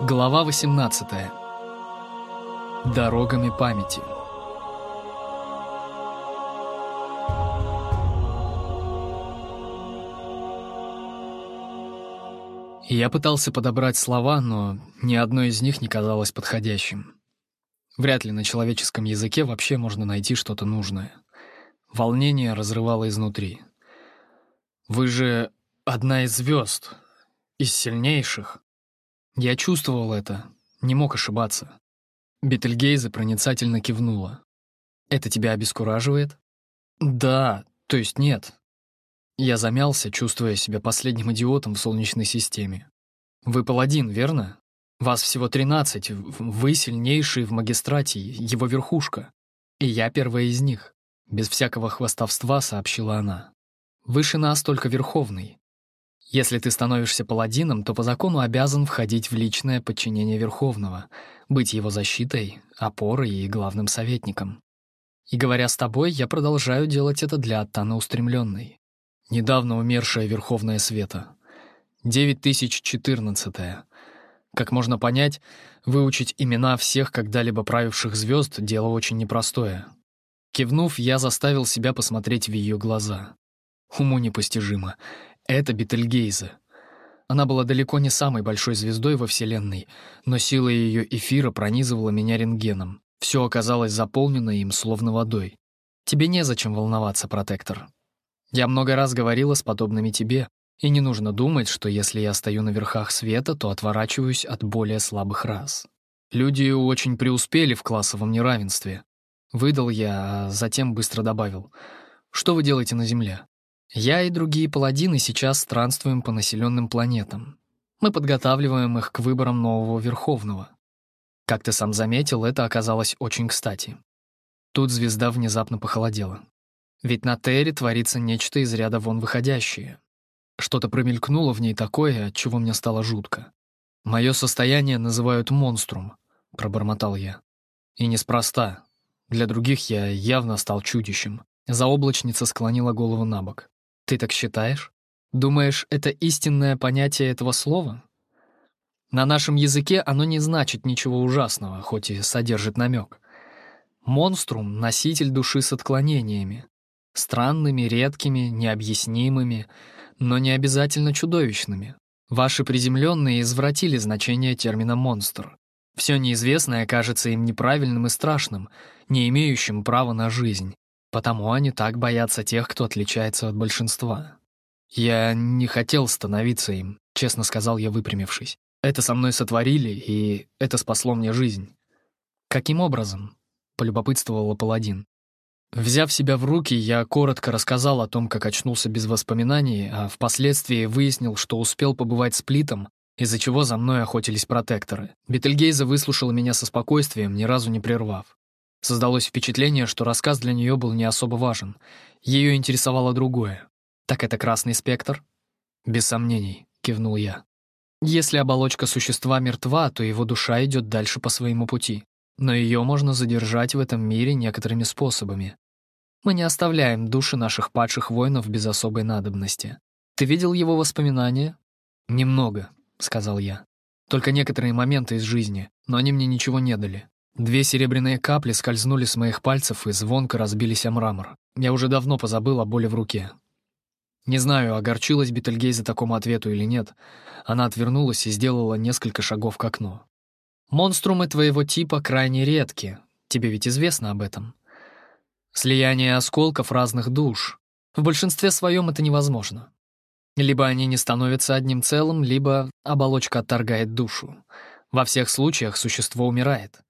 Глава 18. Дорогами памяти. Я пытался подобрать слова, но ни одно из них не казалось подходящим. Вряд ли на человеческом языке вообще можно найти что-то нужное. Волнение разрывало изнутри. «Вы же одна из звезд, из сильнейших», я чувствовал это, не мог ошибаться. Бетельгейзе проницательно кивнула. «Это тебя обескураживает?» «Да, то есть нет». Я замялся, чувствуя себя последним идиотом в Солнечной системе. «Вы паладин, верно? Вас всего тринадцать, вы сильнейший в магистрате, его верхушка. И я первая из них», — без всякого хвастовства сообщила она. «Выше нас только Верховный. Если ты становишься паладином, то по закону обязан входить в личное подчинение Верховного, быть его защитой, опорой и главным советником. И говоря с тобой, я продолжаю делать это для Аттана Устремленной. Недавно умершая Верховная Света. 9014 -е. Как можно понять, выучить имена всех когда-либо правивших звезд — дело очень непростое. Кивнув, я заставил себя посмотреть в ее глаза. Уму непостижимо. Это Бетельгейзе. Она была далеко не самой большой звездой во Вселенной, но сила ее эфира пронизывала меня рентгеном. Все оказалось заполнено им словно водой. Тебе незачем волноваться, протектор. Я много раз говорила с подобными тебе, и не нужно думать, что если я стою на верхах света, то отворачиваюсь от более слабых рас. Люди очень преуспели в классовом неравенстве. Выдал я, а затем быстро добавил. Что вы делаете на Земле? Я и другие паладины сейчас странствуем по населенным планетам. Мы подготавливаем их к выборам нового Верховного. Как ты сам заметил, это оказалось очень кстати. Тут звезда внезапно похолодела. Ведь на Терре творится нечто из ряда вон выходящее. Что-то промелькнуло в ней такое, от чего мне стало жутко. «Мое состояние называют монструм», — пробормотал я. И неспроста. Для других я явно стал чудищем. Заоблачница склонила голову на бок. Ты так считаешь? Думаешь, это истинное понятие этого слова? На нашем языке оно не значит ничего ужасного, хоть и содержит намек. Монструм — носитель души с отклонениями. Странными, редкими, необъяснимыми, но не обязательно чудовищными. Ваши приземленные извратили значение термина «монстр». Все неизвестное кажется им неправильным и страшным, не имеющим права на жизнь. Потому они так боятся тех, кто отличается от большинства. Я не хотел становиться им, честно сказал я, выпрямившись. Это со мной сотворили, и это спасло мне жизнь. Каким образом? полюбопытствовал паладин. Взяв себя в руки, я коротко рассказал о том, как очнулся без воспоминаний, а впоследствии выяснил, что успел побывать с Плитом, из-за чего за мной охотились протекторы. Бетельгейза выслушала меня со спокойствием, ни разу не прервав. Создалось впечатление, что рассказ для нее был не особо важен. Ее интересовало другое. «Так это красный спектр?» «Без сомнений», — кивнул я. «Если оболочка существа мертва, то его душа идет дальше по своему пути. Но ее можно задержать в этом мире некоторыми способами. Мы не оставляем души наших падших воинов без особой надобности. Ты видел его воспоминания?» «Немного», — сказал я. «Только некоторые моменты из жизни, но они мне ничего не дали. Две серебряные капли скользнули с моих пальцев и звонко разбились о мрамор. Я уже давно позабыл о боли в руке. Не знаю, огорчилась Бетельгейзе такому ответу или нет. Она отвернулась и сделала несколько шагов к окну. «Монструмы твоего типа крайне редки. Тебе ведь известно об этом. Слияние осколков разных душ. В большинстве своем это невозможно. Либо они не становятся одним целым, либо оболочка отторгает душу. Во всех случаях существо умирает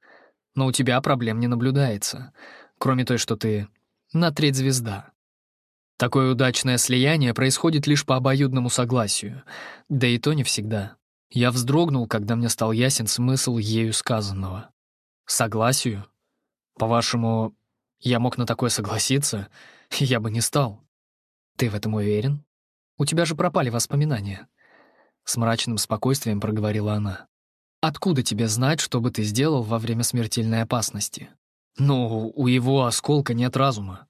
но у тебя проблем не наблюдается, кроме той, что ты на треть звезда. Такое удачное слияние происходит лишь по обоюдному согласию, да и то не всегда. Я вздрогнул, когда мне стал ясен смысл ею сказанного. Согласию? По-вашему, я мог на такое согласиться? Я бы не стал. Ты в этом уверен? У тебя же пропали воспоминания. С мрачным спокойствием проговорила она. Откуда тебе знать, что бы ты сделал во время смертельной опасности? Ну, у его осколка нет разума,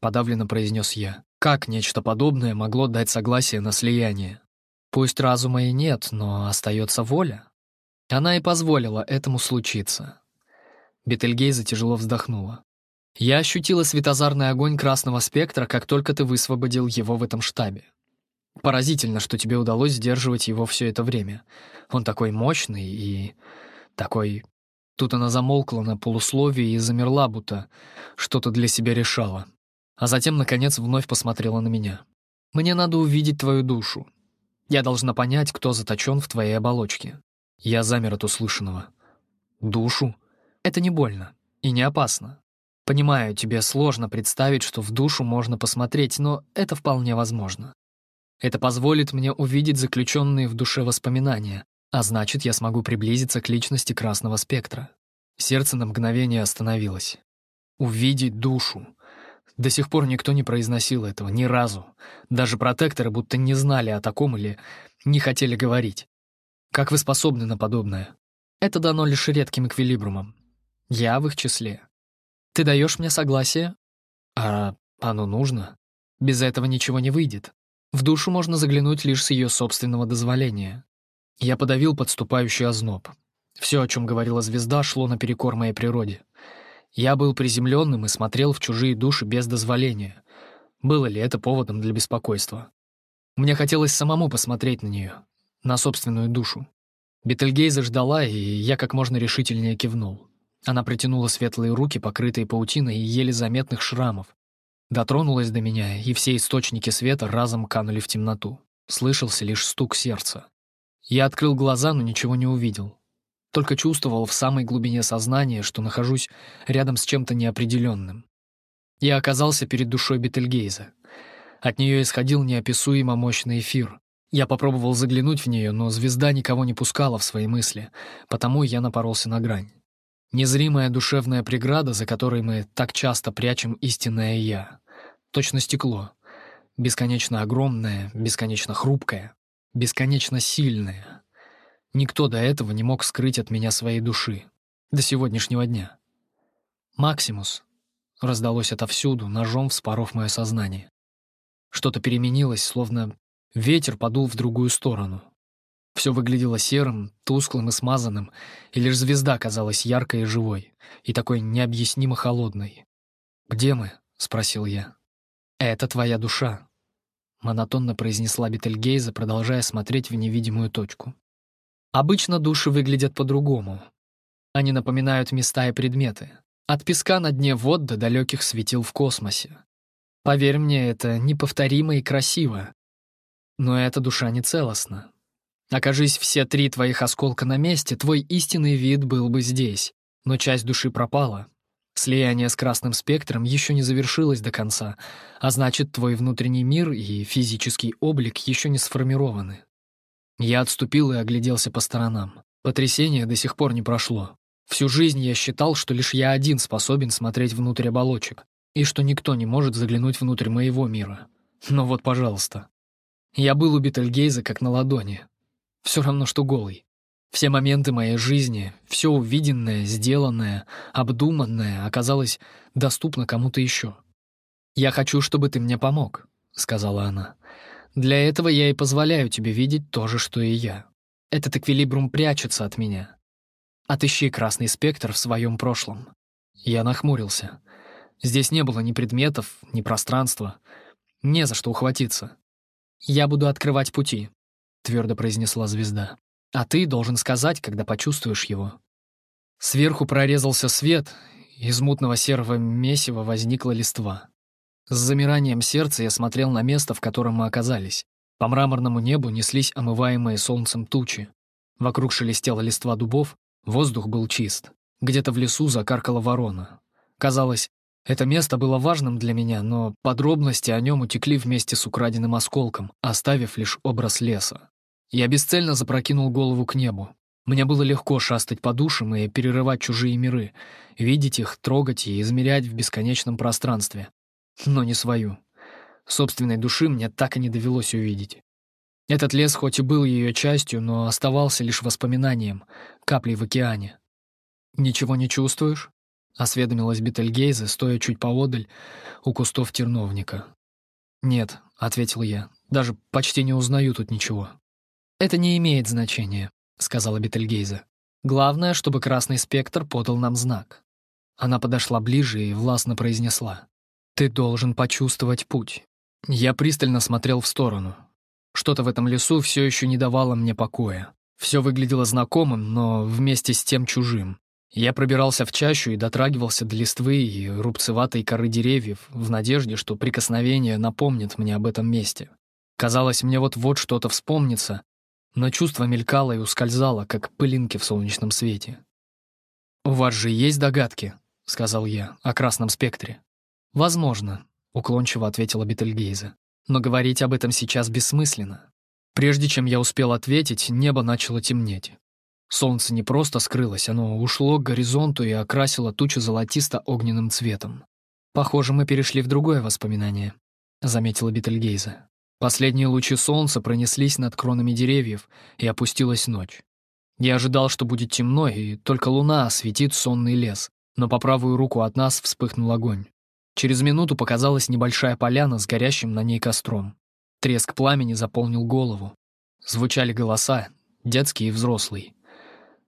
подавленно произнес я. Как нечто подобное могло дать согласие на слияние? Пусть разума и нет, но остается воля. Она и позволила этому случиться. Бетельгейза тяжело вздохнула. «Я ощутила светозарный огонь красного спектра, как только ты высвободил его в этом штабе. Поразительно, что тебе удалось сдерживать его все это время. Он такой мощный и... такой... Тут она замолкла на полусловии и замерла, будто что-то для себя решала. А затем, наконец, вновь посмотрела на меня. «Мне надо увидеть твою душу. Я должна понять, кто заточен в твоей оболочке». Я замер от услышанного. «Душу? Это не больно и не опасно. Понимаю, тебе сложно представить, что в душу можно посмотреть, но это вполне возможно. Это позволит мне увидеть заключенные в душе воспоминания, а значит, я смогу приблизиться к личности красного спектра. Сердце на мгновение остановилось. Увидеть душу. До сих пор никто не произносил этого, ни разу. Даже протекторы будто не знали о таком или не хотели говорить. Как вы способны на подобное? Это дано лишь редким эквилибрумам. Я в их числе. Ты даешь мне согласие? А оно нужно? Без этого ничего не выйдет. В душу можно заглянуть лишь с ее собственного дозволения. Я подавил подступающий озноб. Все, о чем говорила звезда, шло наперекор моей природе. Я был приземленным и смотрел в чужие души без дозволения. Было ли это поводом для беспокойства? Мне хотелось самому посмотреть на нее, на собственную душу. Бетельгейза ждала, и я как можно решительнее кивнул. Она протянула светлые руки, покрытые паутиной и еле заметных шрамов, Дотронулась до меня, и все источники света разом канули в темноту. Слышался лишь стук сердца. Я открыл глаза, но ничего не увидел. Только чувствовал в самой глубине сознания, что нахожусь рядом с чем-то неопределенным. Я оказался перед душой Бетельгейза. От нее исходил неописуемо мощный эфир. Я попробовал заглянуть в нее, но звезда никого не пускала в свои мысли, потому я напоролся на грань. Незримая душевная преграда, за которой мы так часто прячем истинное «я». Точно стекло. Бесконечно огромное, бесконечно хрупкое, бесконечно сильное. Никто до этого не мог скрыть от меня своей души. До сегодняшнего дня. «Максимус», — раздалось отовсюду, ножом вспоров мое сознание. Что-то переменилось, словно ветер подул в другую сторону. Все выглядело серым, тусклым и смазанным, и лишь звезда казалась яркой и живой, и такой необъяснимо холодной. «Где мы?» — спросил я. «Это твоя душа», — монотонно произнесла Бетельгейза, продолжая смотреть в невидимую точку. «Обычно души выглядят по-другому. Они напоминают места и предметы. От песка на дне вод до далеких светил в космосе. Поверь мне, это неповторимо и красиво. Но эта душа не целостна. Окажись все три твоих осколка на месте, твой истинный вид был бы здесь, но часть души пропала. Слияние с красным спектром еще не завершилось до конца, а значит, твой внутренний мир и физический облик еще не сформированы. Я отступил и огляделся по сторонам. Потрясение до сих пор не прошло. Всю жизнь я считал, что лишь я один способен смотреть внутрь оболочек, и что никто не может заглянуть внутрь моего мира. Но вот, пожалуйста. Я был у Бетельгейза как на ладони, все равно, что голый. Все моменты моей жизни, все увиденное, сделанное, обдуманное оказалось доступно кому-то еще. «Я хочу, чтобы ты мне помог», — сказала она. «Для этого я и позволяю тебе видеть то же, что и я. Этот эквилибрум прячется от меня. Отыщи красный спектр в своем прошлом». Я нахмурился. Здесь не было ни предметов, ни пространства. Не за что ухватиться. «Я буду открывать пути», — твердо произнесла звезда. «А ты должен сказать, когда почувствуешь его». Сверху прорезался свет, из мутного серого месива возникла листва. С замиранием сердца я смотрел на место, в котором мы оказались. По мраморному небу неслись омываемые солнцем тучи. Вокруг шелестела листва дубов, воздух был чист. Где-то в лесу закаркала ворона. Казалось, это место было важным для меня, но подробности о нем утекли вместе с украденным осколком, оставив лишь образ леса. Я бесцельно запрокинул голову к небу. Мне было легко шастать по душам и перерывать чужие миры, видеть их, трогать и измерять в бесконечном пространстве. Но не свою. Собственной души мне так и не довелось увидеть. Этот лес хоть и был ее частью, но оставался лишь воспоминанием, каплей в океане. «Ничего не чувствуешь?» — осведомилась Бетельгейзе, стоя чуть поодаль у кустов терновника. «Нет», — ответил я, — «даже почти не узнаю тут ничего». «Это не имеет значения», — сказала Бетельгейзе. Главное, чтобы красный спектр подал нам знак. Она подошла ближе и властно произнесла. «Ты должен почувствовать путь». Я пристально смотрел в сторону. Что-то в этом лесу все еще не давало мне покоя. Все выглядело знакомым, но вместе с тем чужим. Я пробирался в чащу и дотрагивался до листвы и рубцеватой коры деревьев в надежде, что прикосновение напомнит мне об этом месте. Казалось, мне вот-вот что-то вспомнится, но чувство мелькало и ускользало, как пылинки в солнечном свете. «У вас же есть догадки?» — сказал я, — «о красном спектре». «Возможно», — уклончиво ответила Бетельгейзе. «Но говорить об этом сейчас бессмысленно. Прежде чем я успел ответить, небо начало темнеть. Солнце не просто скрылось, оно ушло к горизонту и окрасило тучу золотисто-огненным цветом. «Похоже, мы перешли в другое воспоминание», — заметила Бетельгейзе. Последние лучи солнца пронеслись над кронами деревьев, и опустилась ночь. Я ожидал, что будет темно, и только луна осветит сонный лес, но по правую руку от нас вспыхнул огонь. Через минуту показалась небольшая поляна с горящим на ней костром. Треск пламени заполнил голову. Звучали голоса, детские и взрослые.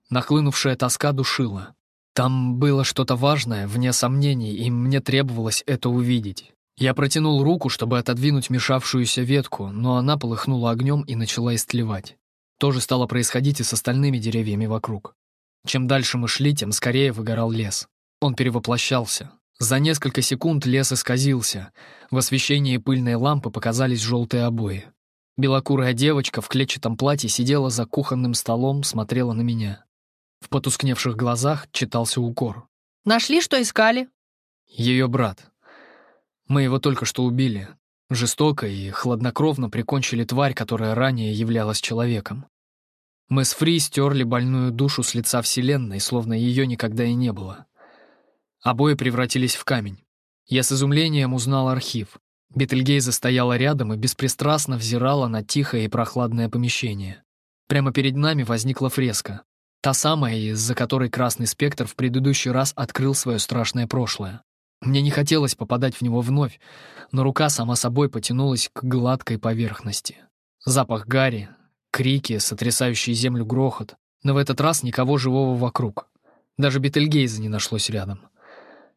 Нахлынувшая тоска душила. Там было что-то важное, вне сомнений, и мне требовалось это увидеть. Я протянул руку, чтобы отодвинуть мешавшуюся ветку, но она полыхнула огнем и начала истлевать. То же стало происходить и с остальными деревьями вокруг. Чем дальше мы шли, тем скорее выгорал лес. Он перевоплощался. За несколько секунд лес исказился. В освещении пыльной лампы показались желтые обои. Белокурая девочка в клетчатом платье сидела за кухонным столом, смотрела на меня. В потускневших глазах читался укор. «Нашли, что искали?» Ее брат. Мы его только что убили. Жестоко и хладнокровно прикончили тварь, которая ранее являлась человеком. Мы с Фри стерли больную душу с лица Вселенной, словно ее никогда и не было. Обои превратились в камень. Я с изумлением узнал архив. Бетельгейза стояла рядом и беспристрастно взирала на тихое и прохладное помещение. Прямо перед нами возникла фреска. Та самая, из-за которой Красный Спектр в предыдущий раз открыл свое страшное прошлое. Мне не хотелось попадать в него вновь, но рука сама собой потянулась к гладкой поверхности. Запах гари, крики, сотрясающий землю грохот, но в этот раз никого живого вокруг. Даже Бетельгейза не нашлось рядом.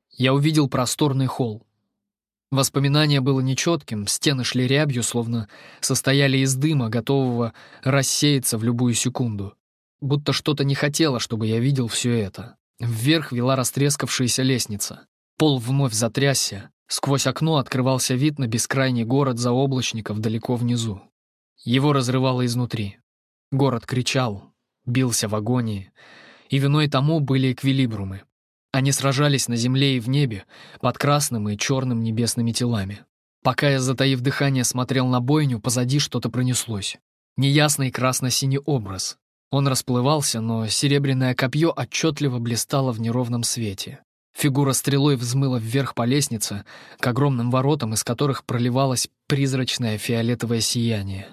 Я увидел просторный холл. Воспоминание было нечетким, стены шли рябью, словно состояли из дыма, готового рассеяться в любую секунду. Будто что-то не хотело, чтобы я видел все это. Вверх вела растрескавшаяся лестница. Пол вновь затрясся. Сквозь окно открывался вид на бескрайний город заоблачников далеко внизу. Его разрывало изнутри. Город кричал, бился в агонии, и виной тому были эквилибрумы, они сражались на земле и в небе, под красным и черным небесными телами. Пока я, затаив дыхание, смотрел на бойню, позади что-то пронеслось. Неясный красно-синий образ. Он расплывался, но серебряное копье отчетливо блистало в неровном свете. Фигура стрелой взмыла вверх по лестнице, к огромным воротам, из которых проливалось призрачное фиолетовое сияние.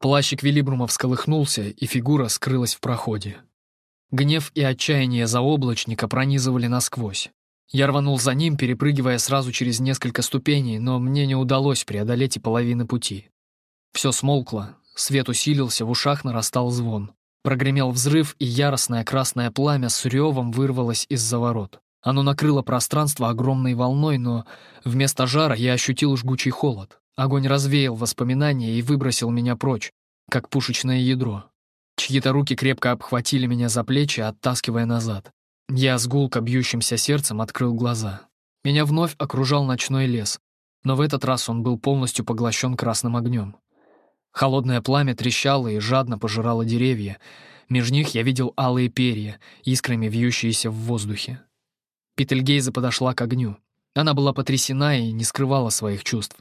Плащ Эквилибрума всколыхнулся, и фигура скрылась в проходе. Гнев и отчаяние заоблачника пронизывали насквозь. Я рванул за ним, перепрыгивая сразу через несколько ступеней, но мне не удалось преодолеть и половины пути. Все смолкло, свет усилился, в ушах нарастал звон. Прогремел взрыв, и яростное красное пламя с ревом вырвалось из-за ворот. Оно накрыло пространство огромной волной, но вместо жара я ощутил жгучий холод. Огонь развеял воспоминания и выбросил меня прочь, как пушечное ядро. Чьи-то руки крепко обхватили меня за плечи, оттаскивая назад. Я с гулко бьющимся сердцем открыл глаза. Меня вновь окружал ночной лес, но в этот раз он был полностью поглощен красным огнем. Холодное пламя трещало и жадно пожирало деревья. Меж них я видел алые перья, искрами вьющиеся в воздухе. Пительгейза подошла к огню. Она была потрясена и не скрывала своих чувств.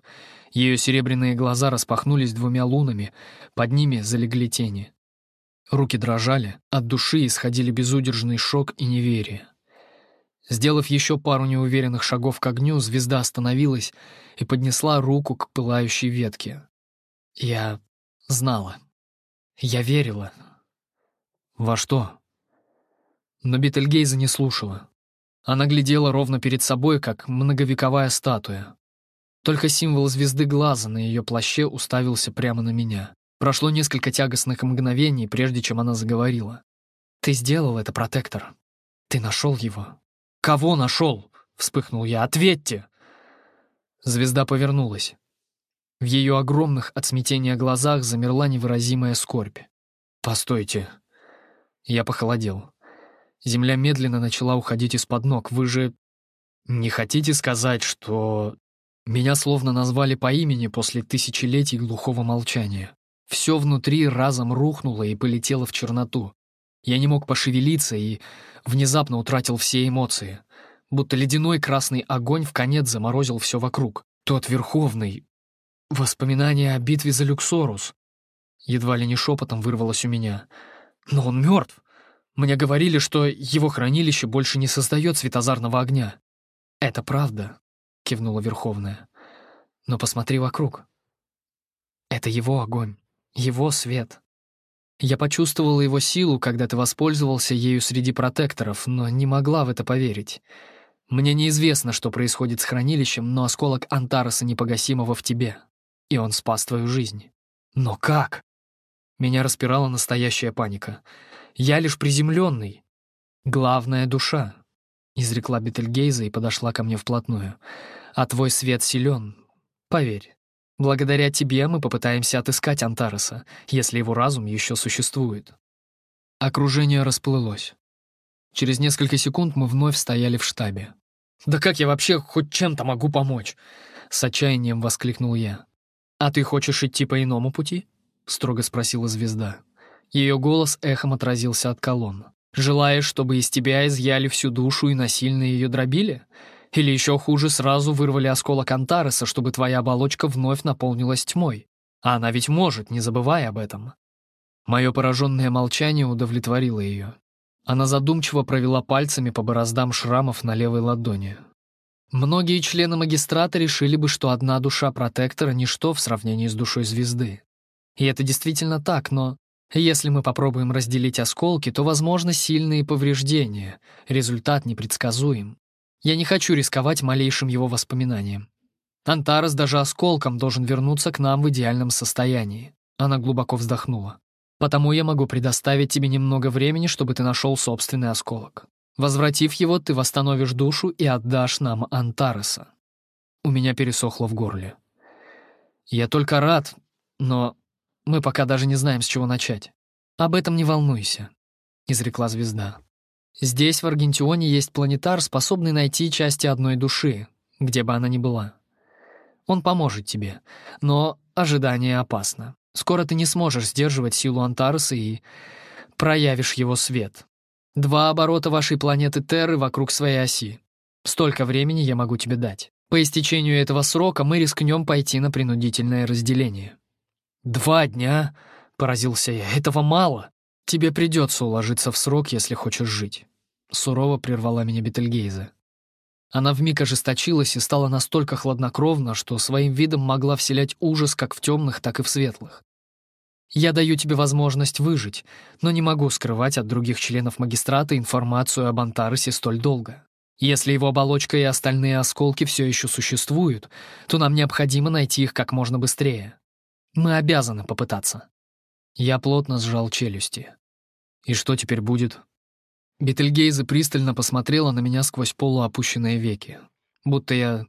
Ее серебряные глаза распахнулись двумя лунами, под ними залегли тени. Руки дрожали, от души исходили безудержный шок и неверие. Сделав еще пару неуверенных шагов к огню, звезда остановилась и поднесла руку к пылающей ветке. Я знала. Я верила. Во что? Но Бетельгейза не слушала. Она глядела ровно перед собой, как многовековая статуя. Только символ звезды глаза на ее плаще уставился прямо на меня. Прошло несколько тягостных мгновений, прежде чем она заговорила. «Ты сделал это, протектор. Ты нашел его. Кого нашел? Вспыхнул я. Ответьте! Звезда повернулась. В ее огромных от смятения глазах замерла невыразимая скорбь. «Постойте». Я похолодел. Земля медленно начала уходить из-под ног. Вы же не хотите сказать, что... Меня словно назвали по имени после тысячелетий глухого молчания. Все внутри разом рухнуло и полетело в черноту. Я не мог пошевелиться и внезапно утратил все эмоции. Будто ледяной красный огонь в конец заморозил все вокруг. Тот Верховный, Воспоминание о битве за Люксорус. Едва ли не шепотом вырвалось у меня. Но он мертв. Мне говорили, что его хранилище больше не создает светозарного огня. Это правда, кивнула Верховная. Но посмотри вокруг. Это его огонь, его свет. Я почувствовала его силу, когда ты воспользовался ею среди протекторов, но не могла в это поверить. Мне неизвестно, что происходит с хранилищем, но осколок Антареса непогасимого в тебе и он спас твою жизнь. Но как? Меня распирала настоящая паника. Я лишь приземленный. Главная душа, изрекла Бетельгейза и подошла ко мне вплотную. А твой свет силен. Поверь. Благодаря тебе мы попытаемся отыскать Антареса, если его разум еще существует. Окружение расплылось. Через несколько секунд мы вновь стояли в штабе. «Да как я вообще хоть чем-то могу помочь?» С отчаянием воскликнул я. «А ты хочешь идти по иному пути?» — строго спросила звезда. Ее голос эхом отразился от колонн. «Желаешь, чтобы из тебя изъяли всю душу и насильно ее дробили? Или еще хуже, сразу вырвали осколок Антареса, чтобы твоя оболочка вновь наполнилась тьмой? А она ведь может, не забывай об этом». Мое пораженное молчание удовлетворило ее. Она задумчиво провела пальцами по бороздам шрамов на левой ладони. Многие члены магистрата решили бы, что одна душа протектора — ничто в сравнении с душой звезды. И это действительно так, но если мы попробуем разделить осколки, то возможно сильные повреждения, результат непредсказуем. Я не хочу рисковать малейшим его воспоминанием. Антарес даже осколком должен вернуться к нам в идеальном состоянии. Она глубоко вздохнула. Потому я могу предоставить тебе немного времени, чтобы ты нашел собственный осколок. Возвратив его, ты восстановишь душу и отдашь нам Антареса. У меня пересохло в горле. Я только рад, но мы пока даже не знаем, с чего начать. Об этом не волнуйся, — изрекла звезда. Здесь, в Аргентионе, есть планетар, способный найти части одной души, где бы она ни была. Он поможет тебе, но ожидание опасно. Скоро ты не сможешь сдерживать силу Антареса и проявишь его свет. Два оборота вашей планеты Терры вокруг своей оси. Столько времени я могу тебе дать. По истечению этого срока мы рискнем пойти на принудительное разделение». «Два дня?» — поразился я. «Этого мало. Тебе придется уложиться в срок, если хочешь жить». Сурово прервала меня Бетельгейзе. Она вмиг ожесточилась и стала настолько хладнокровна, что своим видом могла вселять ужас как в темных, так и в светлых. Я даю тебе возможность выжить, но не могу скрывать от других членов магистрата информацию об Антаресе столь долго. Если его оболочка и остальные осколки все еще существуют, то нам необходимо найти их как можно быстрее. Мы обязаны попытаться. Я плотно сжал челюсти. И что теперь будет? Бетельгейзе пристально посмотрела на меня сквозь полуопущенные веки, будто я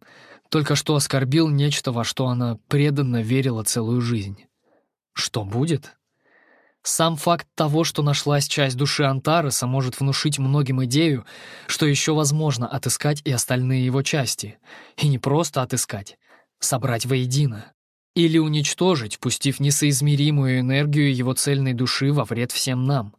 только что оскорбил нечто, во что она преданно верила целую жизнь. Что будет? Сам факт того, что нашлась часть души Антареса, может внушить многим идею, что еще возможно отыскать и остальные его части. И не просто отыскать, собрать воедино. Или уничтожить, пустив несоизмеримую энергию его цельной души во вред всем нам.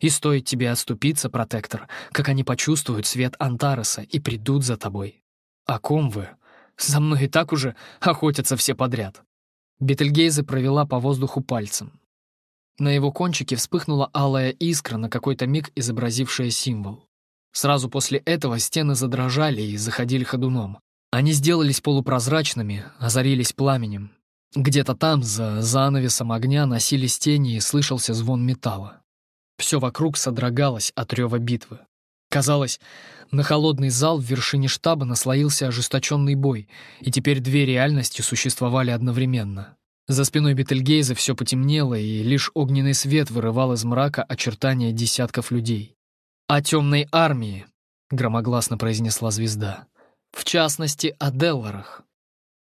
И стоит тебе отступиться, протектор, как они почувствуют свет Антареса и придут за тобой. О ком вы? За мной и так уже охотятся все подряд. Бетельгейзе провела по воздуху пальцем. На его кончике вспыхнула алая искра, на какой-то миг изобразившая символ. Сразу после этого стены задрожали и заходили ходуном. Они сделались полупрозрачными, озарились пламенем. Где-то там, за занавесом огня, носились тени и слышался звон металла. Все вокруг содрогалось от рева битвы. Казалось, на холодный зал в вершине штаба наслоился ожесточенный бой, и теперь две реальности существовали одновременно. За спиной Бетельгейза все потемнело, и лишь огненный свет вырывал из мрака очертания десятков людей. «О темной армии», — громогласно произнесла звезда. «В частности, о Делларах».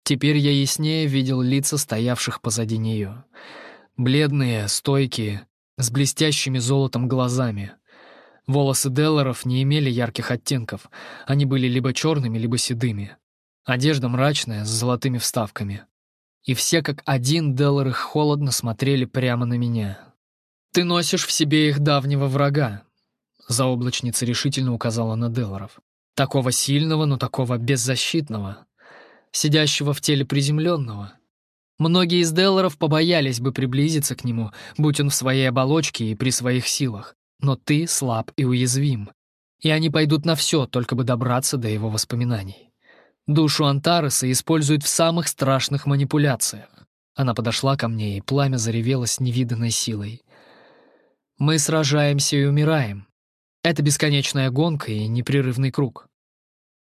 Теперь я яснее видел лица стоявших позади нее. Бледные, стойкие, с блестящими золотом глазами. Волосы Делларов не имели ярких оттенков, они были либо черными, либо седыми. Одежда мрачная, с золотыми вставками. И все как один Деллары холодно смотрели прямо на меня. «Ты носишь в себе их давнего врага», — заоблачница решительно указала на Делларов. «Такого сильного, но такого беззащитного сидящего в теле приземленного. Многие из Делларов побоялись бы приблизиться к нему, будь он в своей оболочке и при своих силах. Но ты слаб и уязвим. И они пойдут на все, только бы добраться до его воспоминаний. Душу Антареса используют в самых страшных манипуляциях. Она подошла ко мне, и пламя заревело с невиданной силой. Мы сражаемся и умираем. Это бесконечная гонка и непрерывный круг.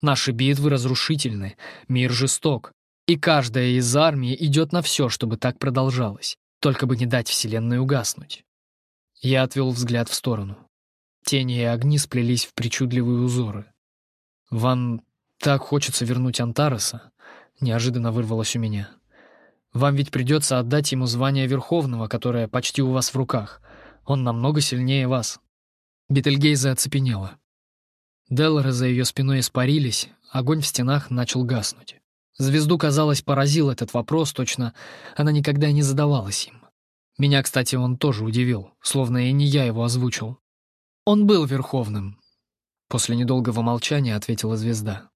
Наши битвы разрушительны, мир жесток, и каждая из армий идет на все, чтобы так продолжалось, только бы не дать Вселенной угаснуть. Я отвел взгляд в сторону. Тени и огни сплелись в причудливые узоры. «Вам так хочется вернуть Антареса?» — неожиданно вырвалось у меня. «Вам ведь придется отдать ему звание Верховного, которое почти у вас в руках. Он намного сильнее вас». Бетельгейза оцепенела. Деллары за ее спиной испарились, огонь в стенах начал гаснуть. Звезду, казалось, поразил этот вопрос, точно она никогда не задавалась им. Меня, кстати, он тоже удивил, словно и не я его озвучил. «Он был Верховным», — после недолгого молчания ответила звезда.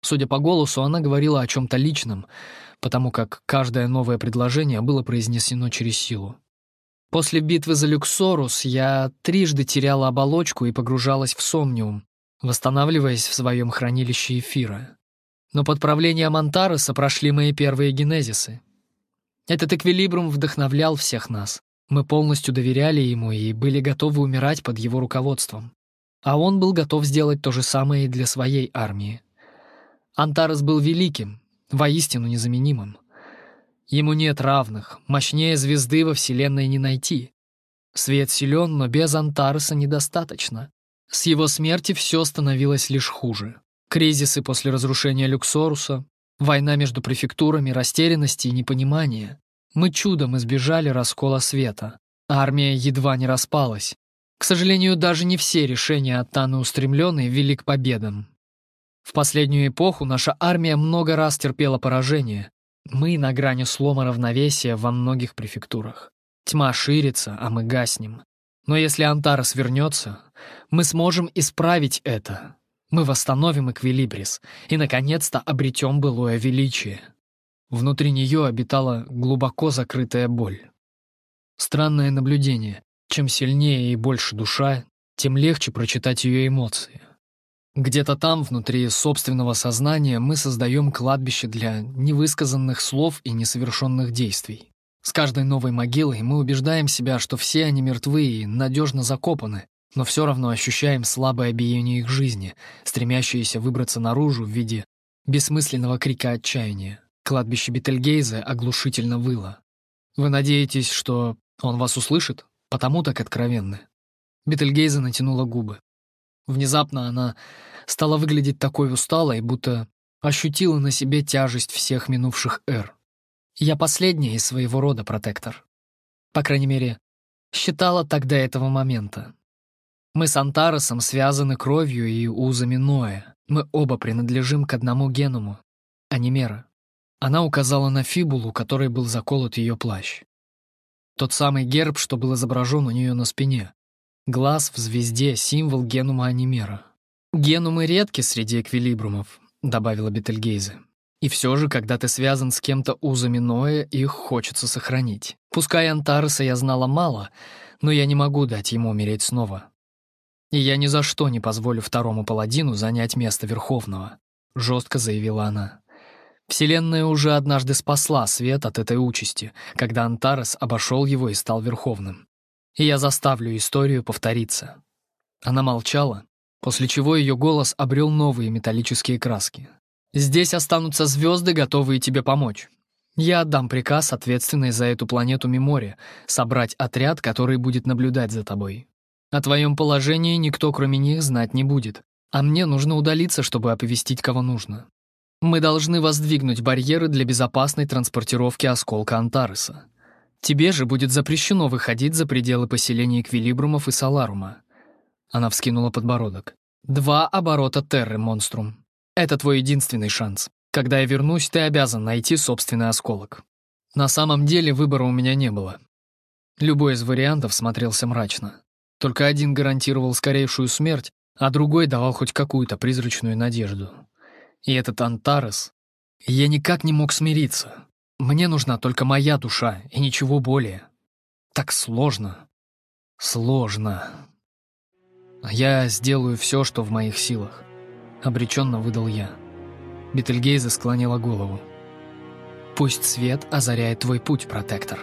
Судя по голосу, она говорила о чем-то личном, потому как каждое новое предложение было произнесено через силу. После битвы за Люксорус я трижды теряла оболочку и погружалась в сомниум, восстанавливаясь в своем хранилище эфира. Но под правлением Антареса прошли мои первые генезисы. Этот эквилибрум вдохновлял всех нас. Мы полностью доверяли ему и были готовы умирать под его руководством. А он был готов сделать то же самое и для своей армии. Антарес был великим, воистину незаменимым. Ему нет равных, мощнее звезды во Вселенной не найти. Свет силен, но без Антареса недостаточно. С его смерти все становилось лишь хуже. Кризисы после разрушения Люксоруса, война между префектурами, растерянности и непонимание. Мы чудом избежали раскола света. Армия едва не распалась. К сожалению, даже не все решения от Таны устремленные вели к победам. В последнюю эпоху наша армия много раз терпела поражение. Мы на грани слома равновесия во многих префектурах. Тьма ширится, а мы гаснем. Но если Антарес вернется, мы сможем исправить это. Мы восстановим Эквилибрис и, наконец-то, обретем былое величие. Внутри нее обитала глубоко закрытая боль. Странное наблюдение. Чем сильнее и больше душа, тем легче прочитать ее эмоции. Где-то там, внутри собственного сознания, мы создаем кладбище для невысказанных слов и несовершенных действий. С каждой новой могилой мы убеждаем себя, что все они мертвы и надежно закопаны, но все равно ощущаем слабое биение их жизни, стремящееся выбраться наружу в виде бессмысленного крика отчаяния. Кладбище Бетельгейзе оглушительно выло. Вы надеетесь, что он вас услышит? Потому так откровенны. Бетельгейзе натянула губы. Внезапно она стала выглядеть такой усталой, будто ощутила на себе тяжесть всех минувших эр. Я последняя из своего рода протектор. По крайней мере, считала так до этого момента. Мы с Антаросом связаны кровью и узами Ноя. Мы оба принадлежим к одному геному, а не Мера. Она указала на фибулу, которой был заколот ее плащ. Тот самый герб, что был изображен у нее на спине. Глаз в звезде — символ генума Анимера. «Генумы редки среди эквилибрумов», — добавила Бетельгейзе. И все же, когда ты связан с кем-то узами Ноя, их хочется сохранить. Пускай Антареса я знала мало, но я не могу дать ему умереть снова. И я ни за что не позволю второму паладину занять место Верховного», — жестко заявила она. Вселенная уже однажды спасла свет от этой участи, когда Антарес обошел его и стал Верховным. И я заставлю историю повториться. Она молчала, после чего ее голос обрел новые металлические краски. Здесь останутся звезды, готовые тебе помочь. Я отдам приказ, ответственной за эту планету Меморе, собрать отряд, который будет наблюдать за тобой. О твоем положении никто, кроме них, знать не будет, а мне нужно удалиться, чтобы оповестить, кого нужно. Мы должны воздвигнуть барьеры для безопасной транспортировки осколка Антареса. Тебе же будет запрещено выходить за пределы поселений Эквилибрумов и Саларума. Она вскинула подбородок. Два оборота Терры, Монструм. Это твой единственный шанс. Когда я вернусь, ты обязан найти собственный осколок. На самом деле выбора у меня не было. Любой из вариантов смотрелся мрачно. Только один гарантировал скорейшую смерть, а другой давал хоть какую-то призрачную надежду. И этот Антарес... Я никак не мог смириться. Мне нужна только моя душа и ничего более. Так сложно. Сложно. Я сделаю все, что в моих силах. Обреченно выдал я. Бетельгейза склонила голову. Пусть свет озаряет твой путь, протектор.